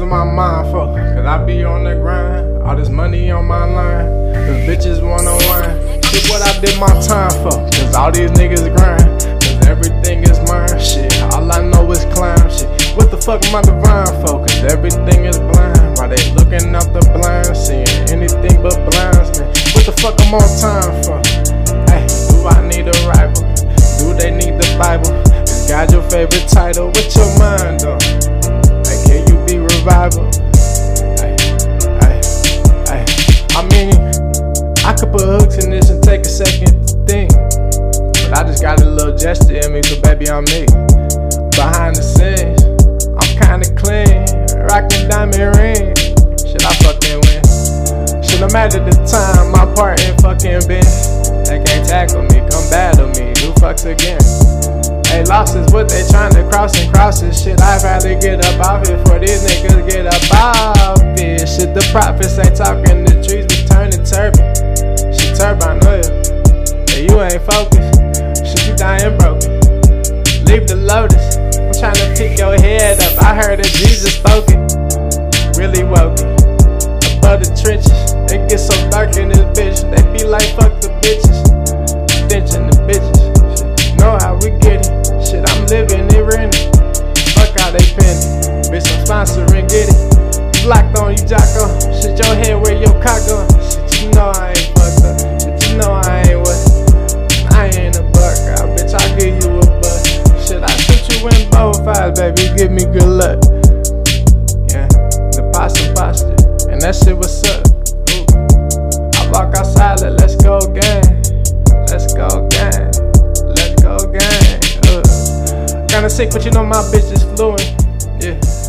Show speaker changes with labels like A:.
A: my mind for? Cause I be on the grind, all this money on my line. Cause bitches wanna wine. Shit, what I did my time for? Cause all these niggas grind. Cause everything is mine. Shit, all I know is climb. Shit, what the fuck am I divine for? Cause everything is blind. Why they looking out the blind, seeing anything but blinds, man? What the fuck I'm on time for? Hey, do I need a rival? Do they need the Bible? God your favorite title? What your mind on? Take a second to think. But I just got a little gesture in me, so baby, I'm me. Behind the scenes, I'm kinda clean. Rockin' diamond ring. Shit, I fucking win. Shit, no matter the time, my part in fucking been. They can't tackle me, come battle me. Who fucks again? Hey, losses, what they trying to cross and crosses. Shit, I'd rather get up off it for these niggas get up off it. Shit, the prophets ain't talking, ain't focused. Shit, you dying broken. Leave the lotus. I'm trying to pick your head up. I heard that Jesus spoke it. Really woke. Above the trenches. They get so dark in this bitch. They be like, fuck the bitches. Stenching the bitches. Shit, know how we get it. Shit, I'm living it, renting. Fuck how they penny. Bitch, I'm sponsoring, get it. Locked on you, Jocko. Shit, your head where baby. Give me good luck. Yeah, the possum posture. And that shit was up. Ooh. I walk outside, let let's go gang. Let's go gang. Let's go gang. Uh. Kinda sick, but you know my bitch is fluent. Yeah.